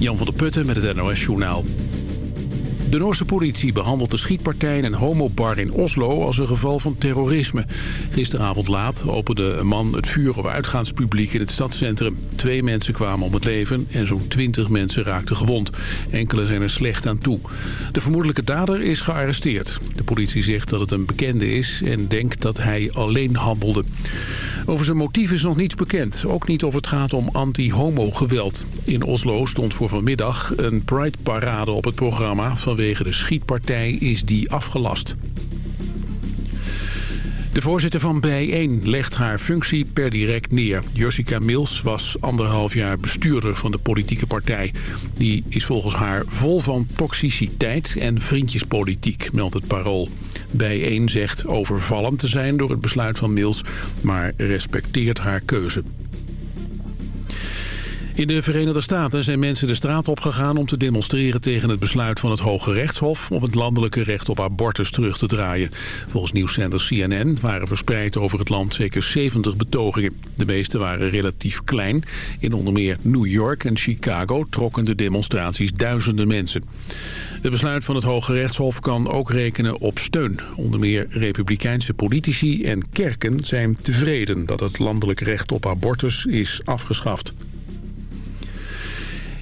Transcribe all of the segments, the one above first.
Jan van der Putten met het NOS Journaal. De Noorse politie behandelt de schietpartij in een homobar in Oslo als een geval van terrorisme. Gisteravond laat opende een man het vuur op uitgaanspubliek in het stadscentrum. Twee mensen kwamen om het leven en zo'n twintig mensen raakten gewond. Enkele zijn er slecht aan toe. De vermoedelijke dader is gearresteerd. De politie zegt dat het een bekende is en denkt dat hij alleen handelde. Over zijn motief is nog niets bekend. Ook niet of het gaat om anti-homo-geweld. In Oslo stond voor vanmiddag een Pride-parade op het programma. Vanwege de schietpartij is die afgelast. De voorzitter van Bijeen legt haar functie per direct neer. Jessica Mills was anderhalf jaar bestuurder van de politieke partij. Die is volgens haar vol van toxiciteit en vriendjespolitiek, meldt het parool. Bijeen zegt overvallen te zijn door het besluit van Mills, maar respecteert haar keuze. In de Verenigde Staten zijn mensen de straat opgegaan om te demonstreren tegen het besluit van het Hoge Rechtshof om het landelijke recht op abortus terug te draaien. Volgens nieuwszender CNN waren verspreid over het land zeker 70 betogingen. De meeste waren relatief klein. In onder meer New York en Chicago trokken de demonstraties duizenden mensen. Het besluit van het Hoge Rechtshof kan ook rekenen op steun. Onder meer republikeinse politici en kerken zijn tevreden dat het landelijk recht op abortus is afgeschaft.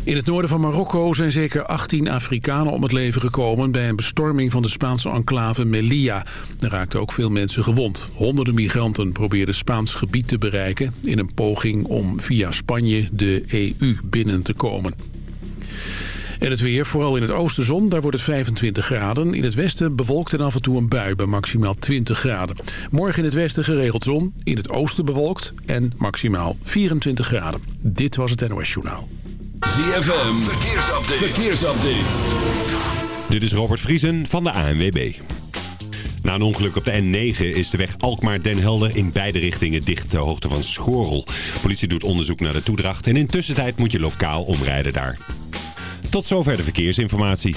In het noorden van Marokko zijn zeker 18 Afrikanen om het leven gekomen... bij een bestorming van de Spaanse enclave Melilla. Er raakten ook veel mensen gewond. Honderden migranten probeerden Spaans gebied te bereiken... in een poging om via Spanje de EU binnen te komen. En het weer, vooral in het oosten zon, daar wordt het 25 graden. In het westen bewolkt en af en toe een bui bij maximaal 20 graden. Morgen in het westen geregeld zon, in het oosten bewolkt en maximaal 24 graden. Dit was het NOS Journaal. ZFM, verkeersupdate. verkeersupdate. Dit is Robert Vriesen van de ANWB. Na een ongeluk op de N9 is de weg Alkmaar-Den Helder in beide richtingen dicht ter hoogte van Schorel. Politie doet onderzoek naar de toedracht en in tussentijd moet je lokaal omrijden daar. Tot zover de verkeersinformatie.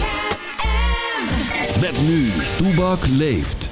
Met nu, Toebak leeft.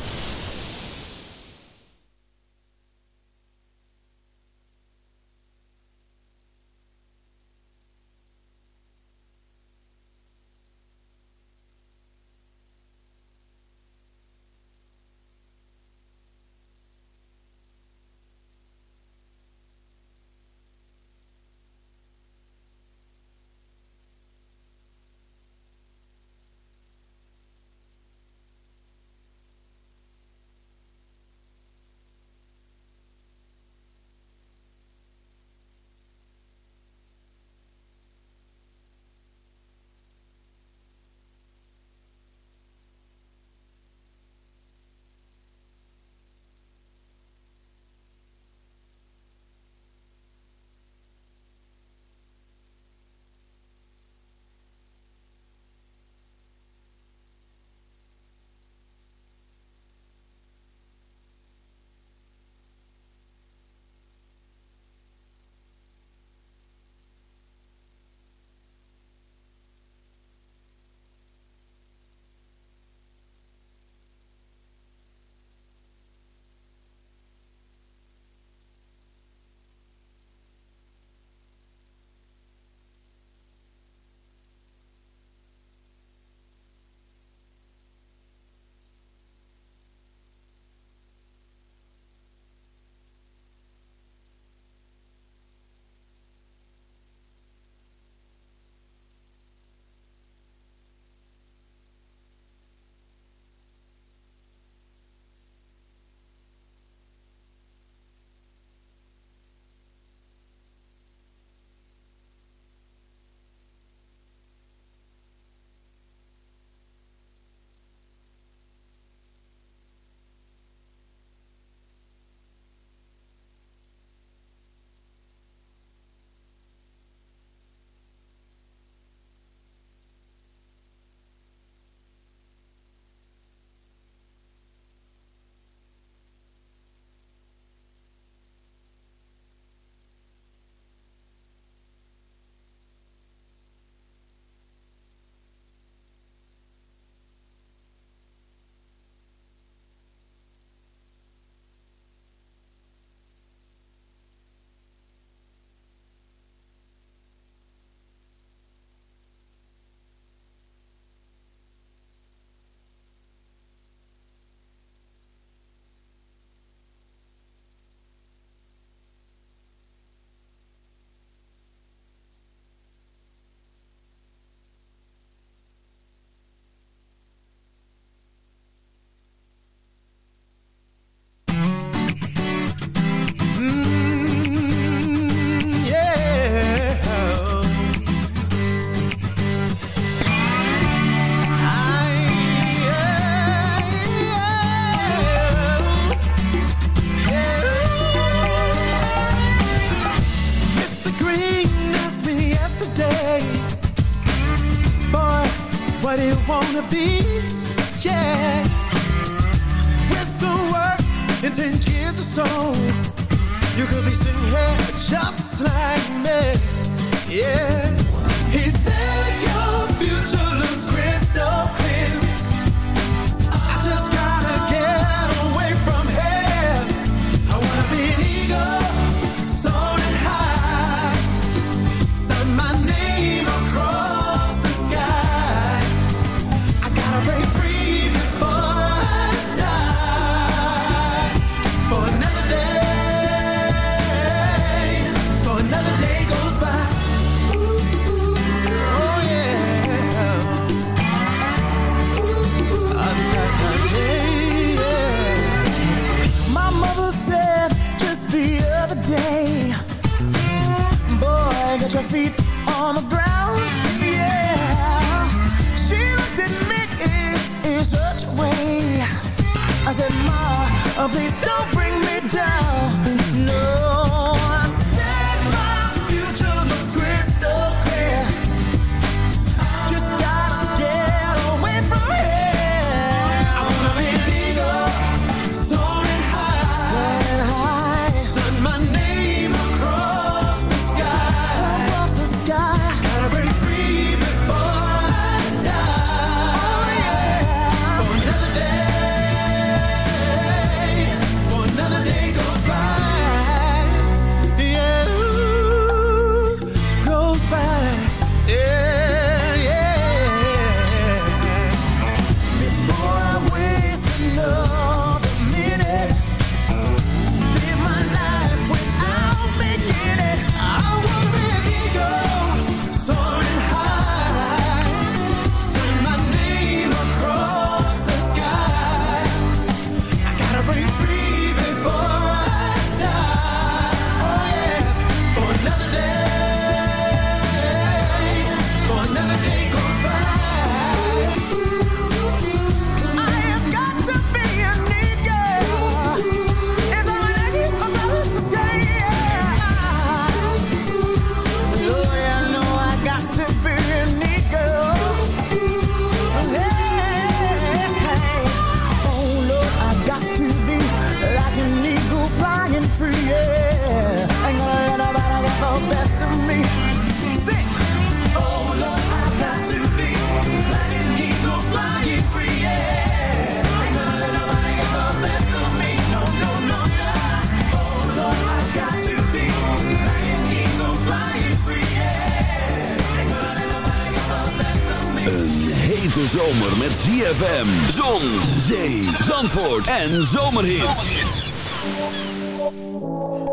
ZFM, Zon, Zee, Zandvoort en Zomerhits.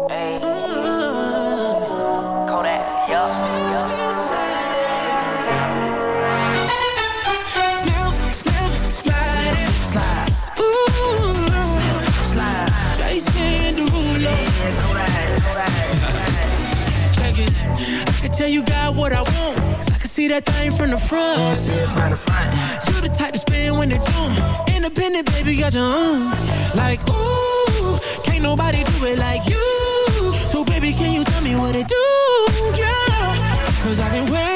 Hey. Kodak, yup, yup. Slip, slip, slide it. Slide. Ooh. Slip, slide. Jason Derulo. Yeah, Kodak, Kodak. Check it. I can tell you got what I want. Cause I can see that thing from the front. See it From the front. You the type to spend it when it do. Independent, baby, got your own. Like, ooh, can't nobody do it like you. So, baby, can you tell me what it do? Yeah, cause I've been waiting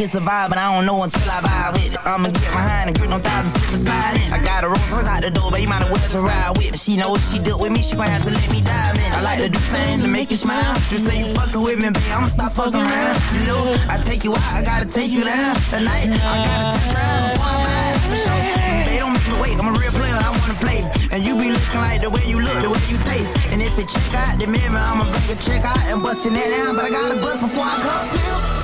It's a vibe, but I don't know until I vibe with it. I'ma get behind and grip no thousand slip beside it. I got a Rolls Royce out the door, but you might as well to ride with. She know what she do with me, she gon' have to let me dive in. I like to do things to make you smile. Just say you fuckin' with me, babe, I'ma stop fucking around. You know, I take you out, I gotta take you down. Tonight, I gotta test drive before I'm out for sure. They don't make me wait, I'm a real player, I wanna play. And you be looking like the way you look, the way you taste. And if it check out the mirror, I'ma bring a check out and bust your that down. But I gotta bust before I come.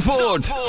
ZFM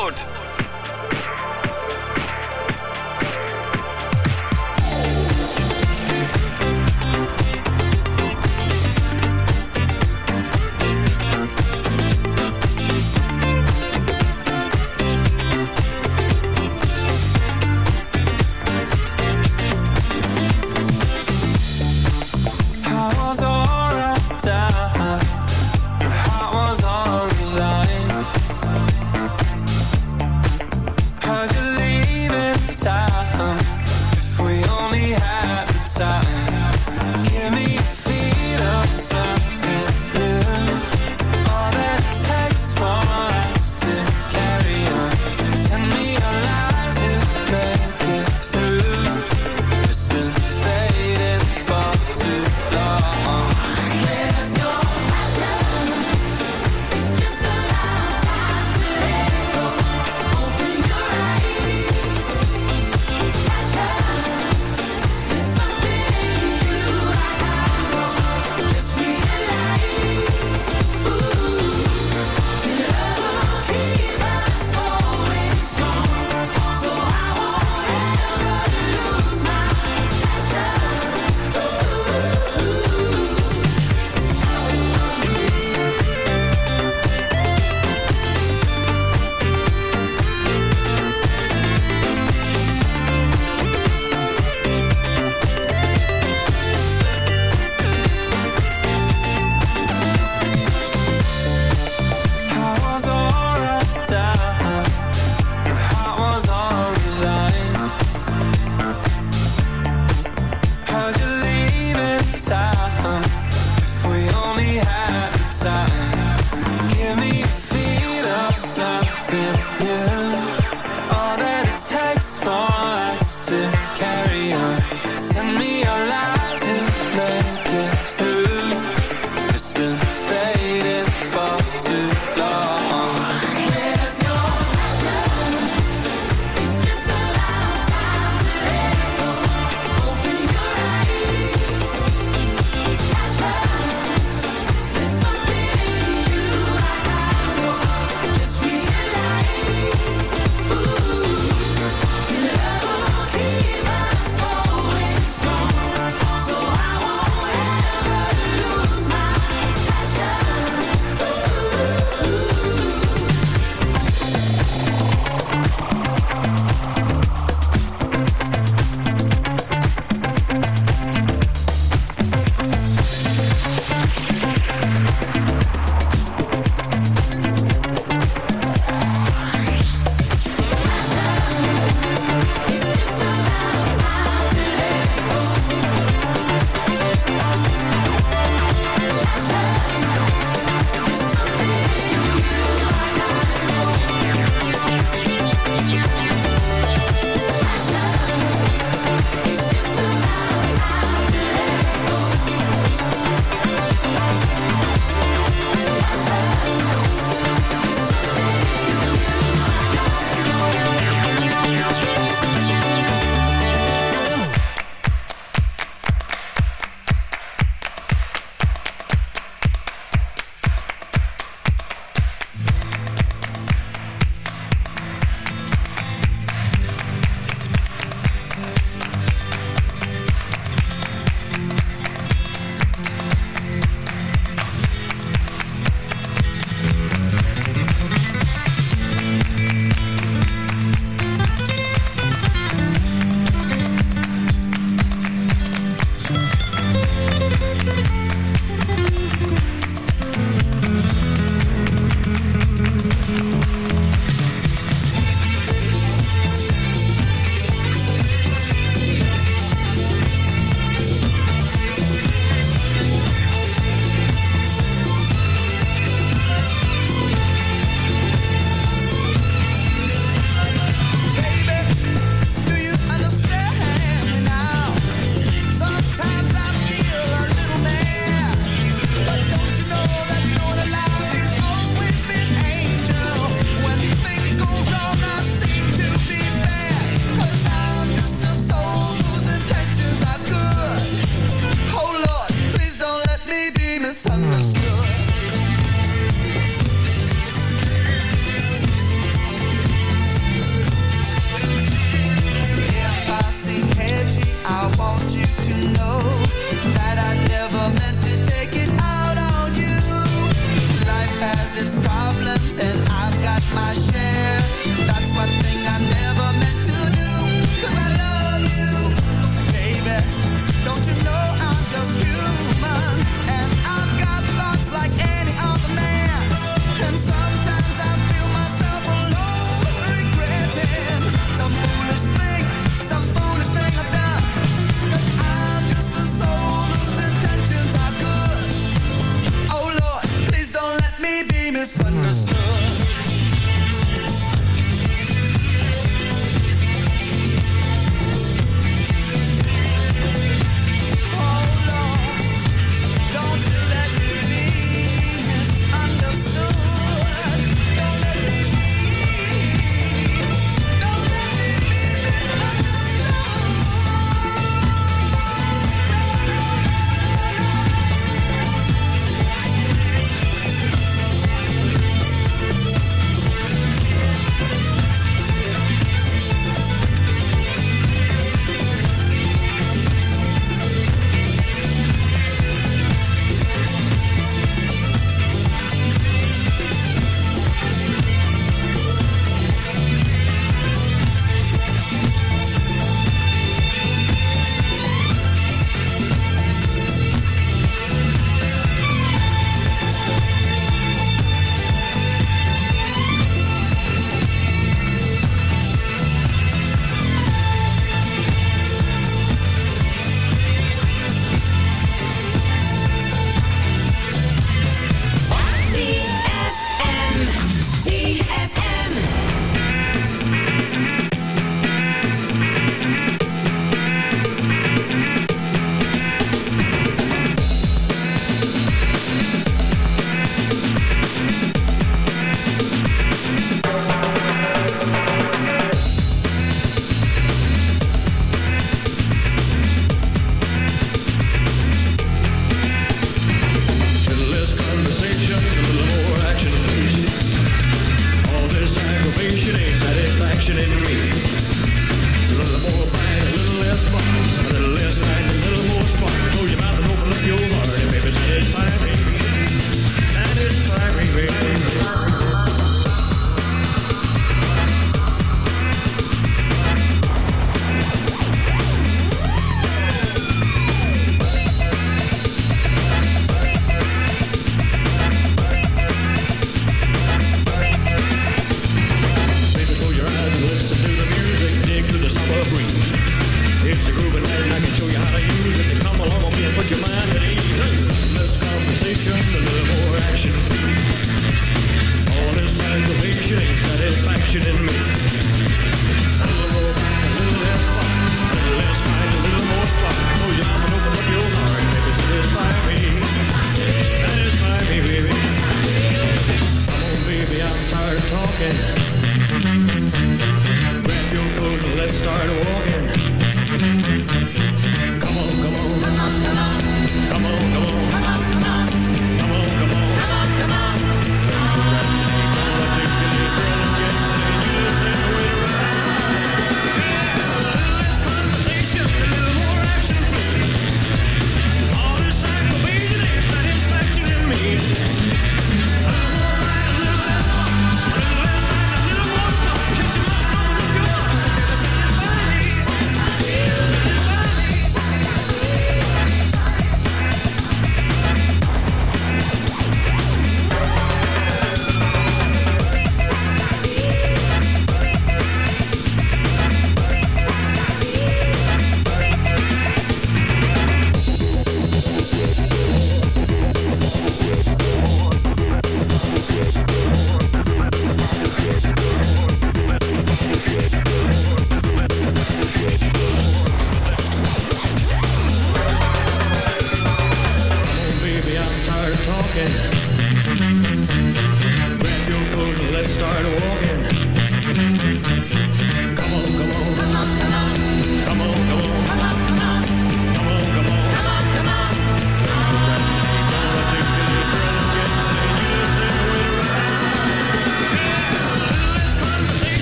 Oké.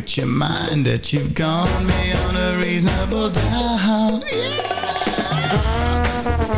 With your mind that you've gone beyond a reasonable doubt. Yeah.